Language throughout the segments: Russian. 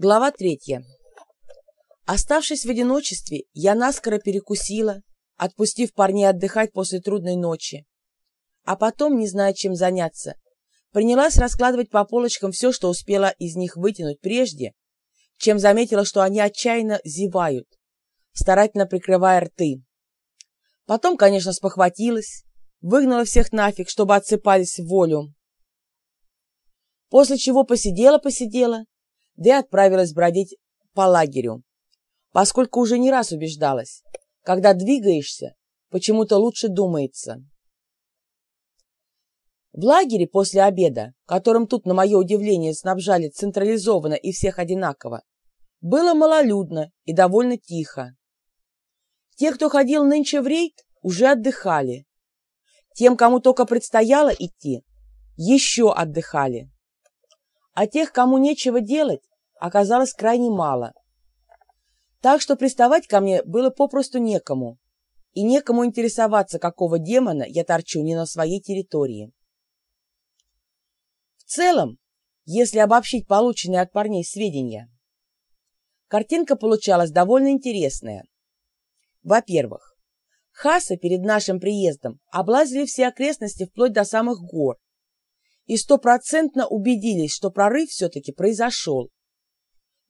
Глава третья. Оставшись в одиночестве, я наскоро перекусила, отпустив парней отдыхать после трудной ночи. А потом, не зная, чем заняться, принялась раскладывать по полочкам все, что успела из них вытянуть прежде, чем заметила, что они отчаянно зевают, старательно прикрывая рты. Потом, конечно, спохватилась, выгнала всех нафиг, чтобы отсыпались в волю. После чего посидела-посидела и отправилась бродить по лагерю, поскольку уже не раз убеждалась, когда двигаешься, почему-то лучше думается. В лагере после обеда, которым тут, на мое удивление, снабжали централизованно и всех одинаково, было малолюдно и довольно тихо. Те, кто ходил нынче в рейд, уже отдыхали. Тем, кому только предстояло идти, еще отдыхали. А тех, кому нечего делать, оказалось крайне мало. Так что приставать ко мне было попросту некому, и некому интересоваться, какого демона я торчу не на своей территории. В целом, если обобщить полученные от парней сведения, картинка получалась довольно интересная. Во-первых, хасы перед нашим приездом облазили все окрестности вплоть до самых гор и стопроцентно убедились, что прорыв все-таки произошел.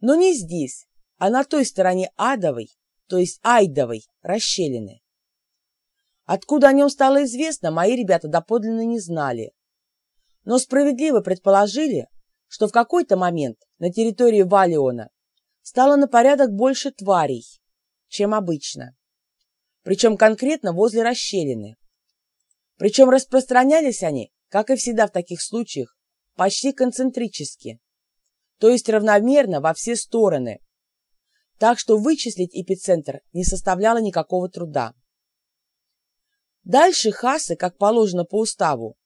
Но не здесь, а на той стороне адовой, то есть айдовой, расщелины. Откуда о нем стало известно, мои ребята доподлинно не знали. Но справедливо предположили, что в какой-то момент на территории Валиона стало на порядок больше тварей, чем обычно. Причем конкретно возле расщелины. Причем распространялись они, как и всегда в таких случаях, почти концентрически то есть равномерно во все стороны. Так что вычислить эпицентр не составляло никакого труда. Дальше хасы, как положено по уставу,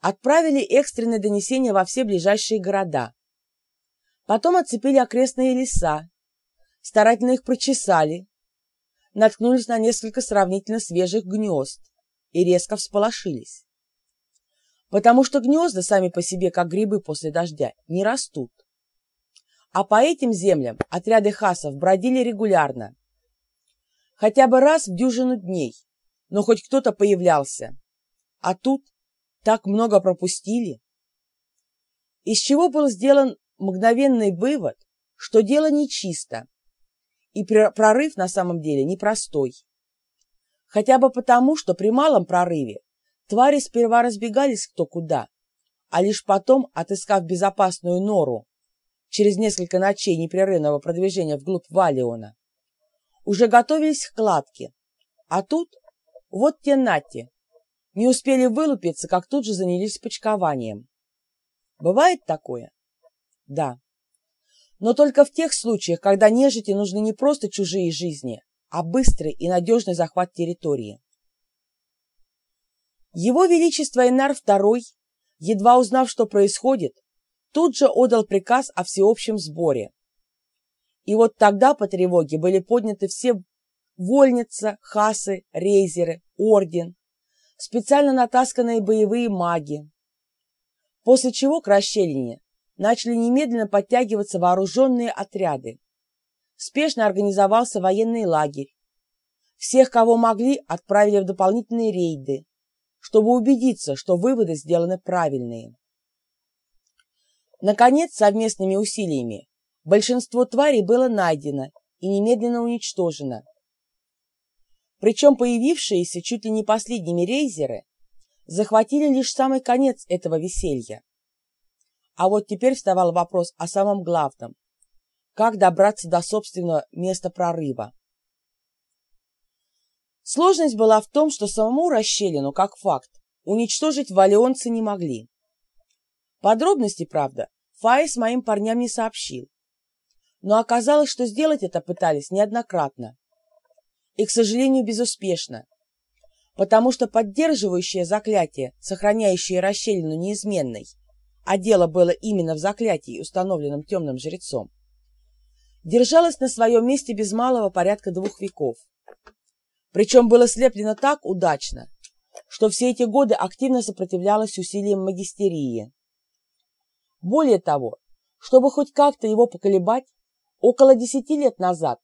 отправили экстренное донесение во все ближайшие города. Потом оцепили окрестные леса, старательно их прочесали, наткнулись на несколько сравнительно свежих гнезд и резко всполошились. Потому что гнезда сами по себе, как грибы после дождя, не растут. А по этим землям отряды хасов бродили регулярно. Хотя бы раз в дюжину дней, но хоть кто-то появлялся. А тут так много пропустили. Из чего был сделан мгновенный вывод, что дело нечисто, и прорыв на самом деле непростой. Хотя бы потому, что при малом прорыве твари сперва разбегались кто куда, а лишь потом, отыскав безопасную нору, через несколько ночей непрерывного продвижения вглубь Валиона, уже готовились к кладке. А тут, вот те нати, не успели вылупиться, как тут же занялись почкованием. Бывает такое? Да. Но только в тех случаях, когда нежити нужны не просто чужие жизни, а быстрый и надежный захват территории. Его Величество Энар II, едва узнав, что происходит, тут же отдал приказ о всеобщем сборе. И вот тогда по тревоге были подняты все вольница, хасы, рейзеры, орден, специально натасканные боевые маги. После чего к расщелине начали немедленно подтягиваться вооруженные отряды. Спешно организовался военный лагерь. Всех, кого могли, отправили в дополнительные рейды, чтобы убедиться, что выводы сделаны правильные. Наконец, совместными усилиями большинство тварей было найдено и немедленно уничтожено. Причем появившиеся чуть ли не последними рейзеры захватили лишь самый конец этого веселья. А вот теперь вставал вопрос о самом главном – как добраться до собственного места прорыва. Сложность была в том, что самому расщелину, как факт, уничтожить валионцы не могли. Подробности, правда, Фаи с моим парням не сообщил. Но оказалось, что сделать это пытались неоднократно. И, к сожалению, безуспешно. Потому что поддерживающее заклятие, сохраняющее расщелину неизменной, а дело было именно в заклятии, установленном темным жрецом, держалось на своем месте без малого порядка двух веков. Причем было слеплено так удачно, что все эти годы активно сопротивлялось усилиям магистерии. Более того, чтобы хоть как-то его поколебать, Около десяти лет назад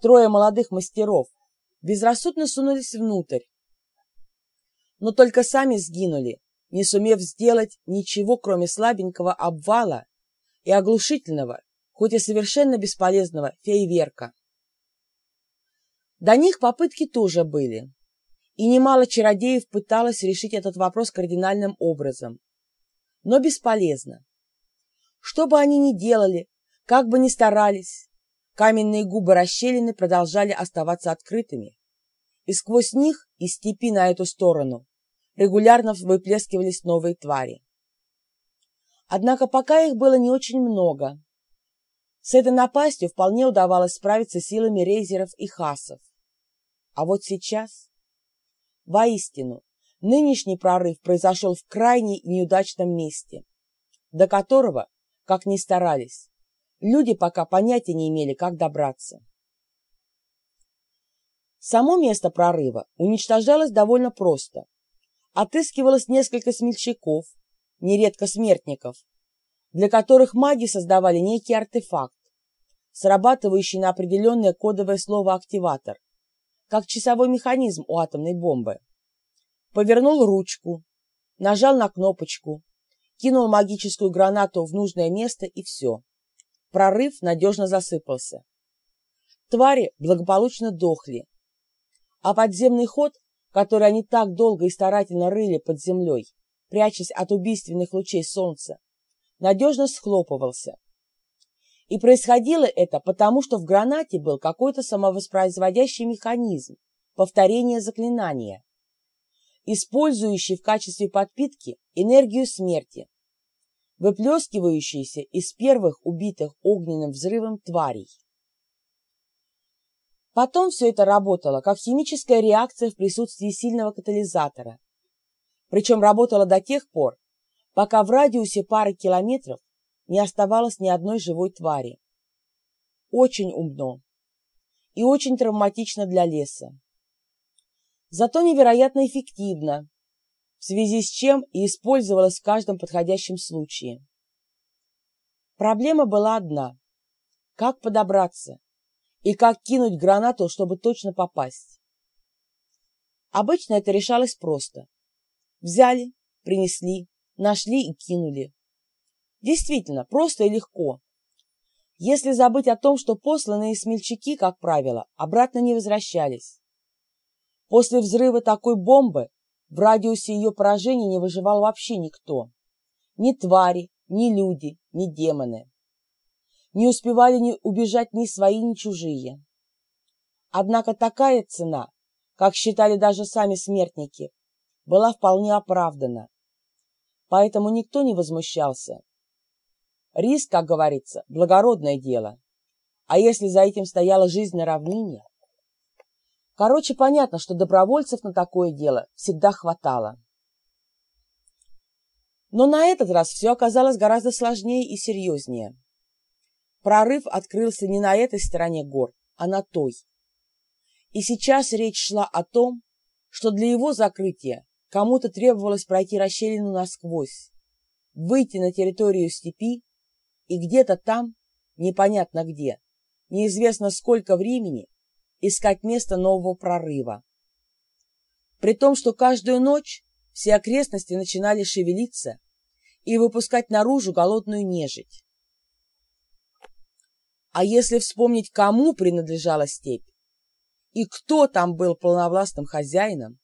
трое молодых мастеров безрассудно сунулись внутрь, но только сами сгинули, не сумев сделать ничего, кроме слабенького обвала и оглушительного, хоть и совершенно бесполезного фейверка. До них попытки тоже были, и немало чародеев пыталось решить этот вопрос кардинальным образом, но бесполезно. Что бы они ни делали, как бы ни старались, каменные губы расщелины продолжали оставаться открытыми, и сквозь них из степи на эту сторону регулярно выплескивались новые твари. Однако пока их было не очень много. С этой напастью вполне удавалось справиться силами рейзеров и хасов. А вот сейчас... Воистину, нынешний прорыв произошел в крайне неудачном месте, до которого, как ни старались, люди пока понятия не имели, как добраться. Само место прорыва уничтожалось довольно просто отыскивалось несколько смельчаков, нередко смертников, для которых маги создавали некий артефакт, срабатывающий на определенное кодовое слово «активатор», как часовой механизм у атомной бомбы. Повернул ручку, нажал на кнопочку, кинул магическую гранату в нужное место и все. Прорыв надежно засыпался. Твари благополучно дохли, а подземный ход который они так долго и старательно рыли под землей, прячась от убийственных лучей солнца, надежно схлопывался. И происходило это потому, что в гранате был какой-то самовоспроизводящий механизм повторения заклинания, использующий в качестве подпитки энергию смерти, выплескивающийся из первых убитых огненным взрывом тварей. Потом все это работало, как химическая реакция в присутствии сильного катализатора. Причем работало до тех пор, пока в радиусе пары километров не оставалось ни одной живой твари. Очень умно и очень травматично для леса. Зато невероятно эффективно, в связи с чем и использовалось в каждом подходящем случае. Проблема была одна – как подобраться, и как кинуть гранату, чтобы точно попасть. Обычно это решалось просто. Взяли, принесли, нашли и кинули. Действительно, просто и легко. Если забыть о том, что посланные смельчаки, как правило, обратно не возвращались. После взрыва такой бомбы в радиусе ее поражения не выживал вообще никто. Ни твари, ни люди, ни демоны не успевали ни убежать ни свои, ни чужие. Однако такая цена, как считали даже сами смертники, была вполне оправдана. Поэтому никто не возмущался. Риск, как говорится, благородное дело. А если за этим стояла жизнь на равнине? Короче, понятно, что добровольцев на такое дело всегда хватало. Но на этот раз все оказалось гораздо сложнее и серьезнее. Прорыв открылся не на этой стороне гор, а на той. И сейчас речь шла о том, что для его закрытия кому-то требовалось пройти расщелину насквозь, выйти на территорию степи и где-то там, непонятно где, неизвестно сколько времени, искать место нового прорыва. При том, что каждую ночь все окрестности начинали шевелиться и выпускать наружу голодную нежить. А если вспомнить, кому принадлежала степь и кто там был полновластным хозяином?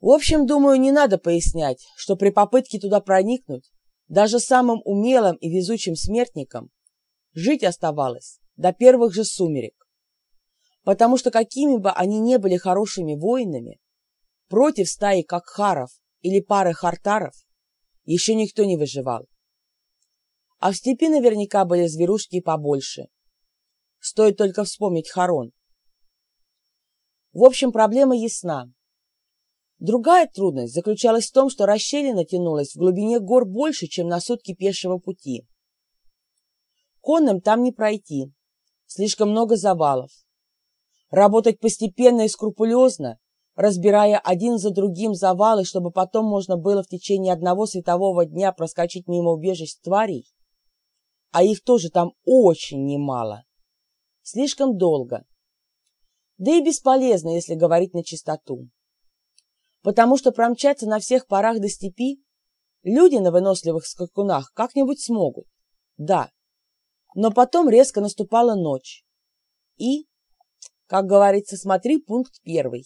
В общем, думаю, не надо пояснять, что при попытке туда проникнуть даже самым умелым и везучим смертникам жить оставалось до первых же сумерек. Потому что какими бы они не были хорошими воинами, против стаи какхаров или пары хартаров еще никто не выживал а в степи наверняка были зверушки побольше. Стоит только вспомнить Харон. В общем, проблема ясна. Другая трудность заключалась в том, что расщелина тянулась в глубине гор больше, чем на сутки пешего пути. Конным там не пройти, слишком много завалов. Работать постепенно и скрупулезно, разбирая один за другим завалы, чтобы потом можно было в течение одного светового дня проскочить мимо убежищ тварей, а их тоже там очень немало. Слишком долго. Да и бесполезно, если говорить на чистоту. Потому что промчаться на всех парах до степи люди на выносливых скакунах как-нибудь смогут. Да. Но потом резко наступала ночь. И, как говорится, смотри пункт первый.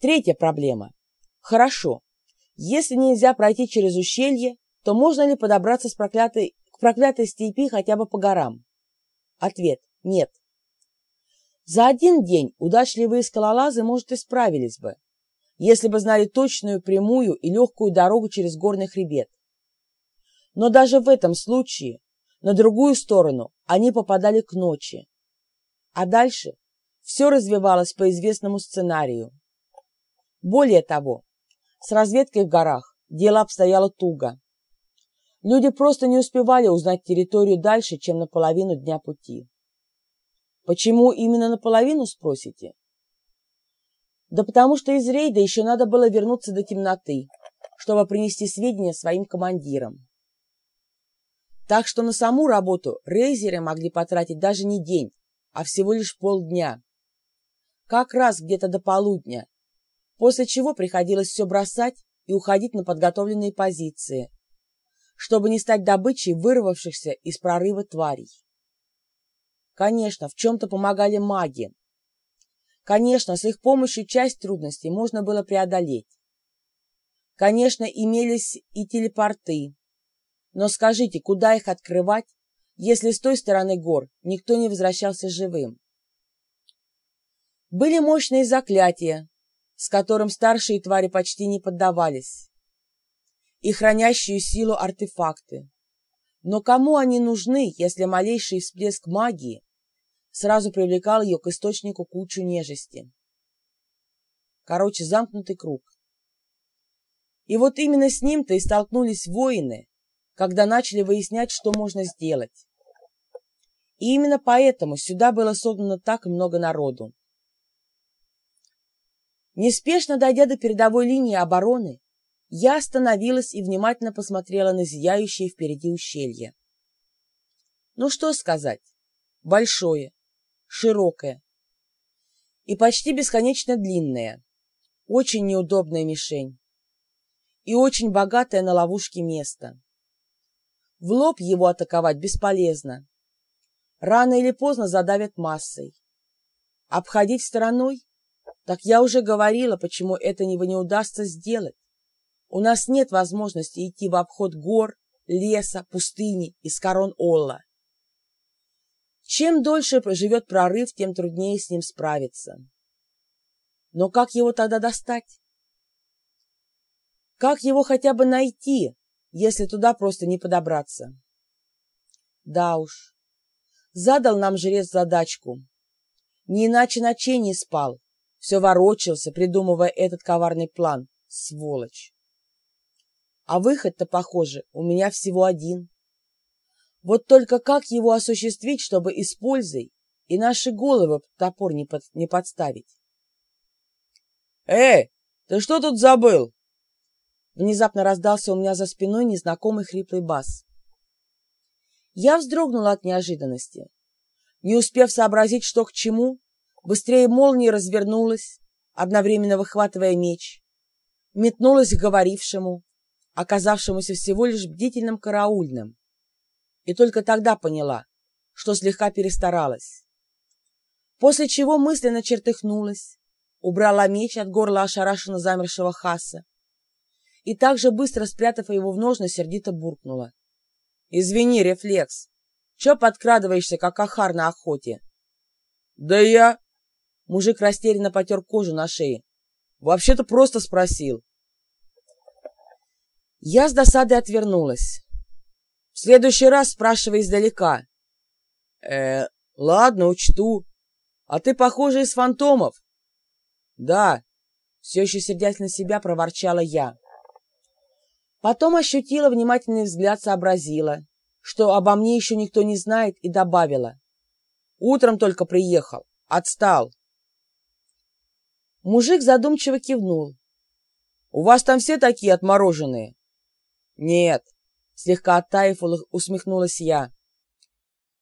Третья проблема. Хорошо. Если нельзя пройти через ущелье, то можно ли подобраться с проклятой, к проклятой степи хотя бы по горам? Ответ – нет. За один день удачливые скалолазы, может, и справились бы, если бы знали точную, прямую и легкую дорогу через горный хребет. Но даже в этом случае на другую сторону они попадали к ночи. А дальше все развивалось по известному сценарию. Более того, с разведкой в горах дело обстояло туго. Люди просто не успевали узнать территорию дальше, чем на половину дня пути. Почему именно наполовину, спросите? Да потому что из рейда еще надо было вернуться до темноты, чтобы принести сведения своим командирам. Так что на саму работу рейзеры могли потратить даже не день, а всего лишь полдня. Как раз где-то до полудня, после чего приходилось все бросать и уходить на подготовленные позиции, чтобы не стать добычей вырвавшихся из прорыва тварей. Конечно, в чем-то помогали маги. Конечно, с их помощью часть трудностей можно было преодолеть. Конечно, имелись и телепорты. Но скажите, куда их открывать, если с той стороны гор никто не возвращался живым? Были мощные заклятия, с которым старшие твари почти не поддавались, и хранящие силу артефакты. Но кому они нужны, если малейший всплеск магии сразу привлекал ее к источнику кучу нежести? Короче, замкнутый круг. И вот именно с ним-то и столкнулись воины, когда начали выяснять, что можно сделать. И именно поэтому сюда было создано так много народу. Неспешно дойдя до передовой линии обороны, я остановилась и внимательно посмотрела на зияющее впереди ущелье. Ну что сказать, большое, широкое и почти бесконечно длинное, очень неудобная мишень и очень богатое на ловушки место. В лоб его атаковать бесполезно. Рано или поздно задавят массой. Обходить стороной? Так я уже говорила, почему это не, не удастся сделать. У нас нет возможности идти в обход гор, леса, пустыни и скорон Олла. Чем дольше проживет прорыв, тем труднее с ним справиться. Но как его тогда достать? Как его хотя бы найти, если туда просто не подобраться? Да уж, задал нам жрец задачку. Не иначе ночей не спал, все ворочался, придумывая этот коварный план. Сволочь! А выход-то, похоже, у меня всего один. Вот только как его осуществить, чтобы и с пользой, и наши головы топор не, под, не подставить? «Эй, ты что тут забыл?» Внезапно раздался у меня за спиной незнакомый хриплый бас. Я вздрогнула от неожиданности. Не успев сообразить, что к чему, быстрее молнии развернулась, одновременно выхватывая меч, метнулась к говорившему, оказавшемуся всего лишь бдительным караульным, и только тогда поняла, что слегка перестаралась. После чего мысленно чертыхнулась, убрала меч от горла ошарашенно замершего Хаса и также быстро спрятав его в ножны, сердито буркнула. «Извини, рефлекс. Че подкрадываешься, как ахар на охоте?» «Да я...» Мужик растерянно потер кожу на шее. «Вообще-то просто спросил. Я с досадой отвернулась. В следующий раз спрашивай издалека. Э, ладно, учту. А ты, похоже, из фантомов. Да, все еще сердясь на себя, проворчала я. Потом ощутила внимательный взгляд, сообразила, что обо мне еще никто не знает, и добавила. Утром только приехал. Отстал. Мужик задумчиво кивнул. «У вас там все такие отмороженные?» «Нет, Слегка оттаив, усмехнулась я.